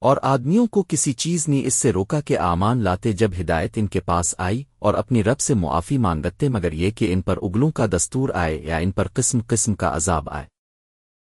اور آدمیوں کو کسی چیز نے اس سے روکا کہ آمان لاتے جب ہدایت ان کے پاس آئی اور اپنی رب سے معافی مانگتے مگر یہ کہ ان پر اگلوں کا دستور آئے یا ان پر قسم قسم کا عذاب آئے۔